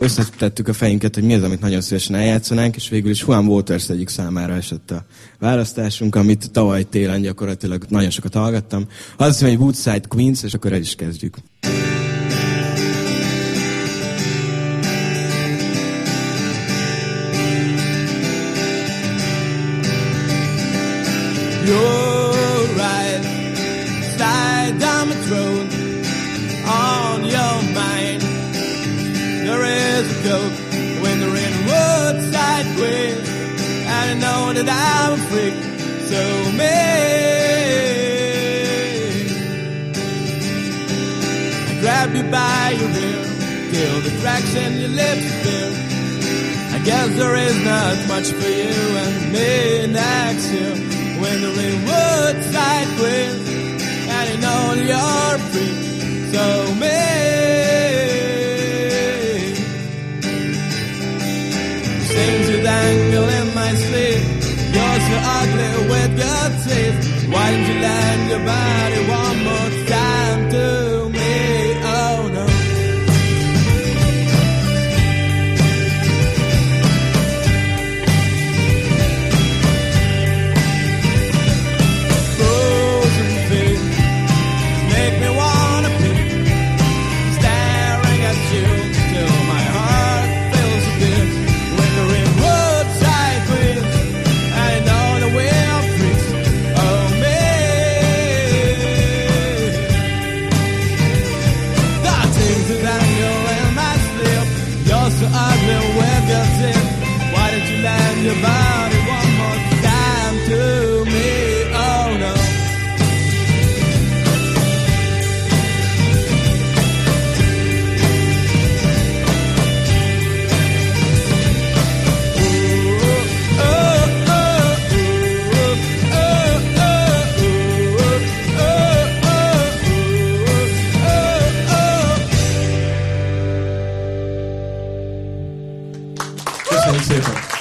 összetettük a fejünket, hogy mi az, amit nagyon szívesen eljátszanánk, és végül is Juan Waters egyik számára esett a választásunk, amit tavaly télen gyakorlatilag nagyon sokat hallgattam. Az hiszem, hogy Woodside Queens, és akkor el is kezdjük. You're right, slide down the throne a joke when they're in Woodside Queens, and I know that I'm a freak, so me. I grab you by your ear, feel the cracks in your lips still. I guess there is not much for you and me next year when they're in Queens, and you know you're free, Sing to the angle in my sleep. You're so ugly with your teeth. Why don't you lend your body So ugly with your. Why don't you lend your body 谢谢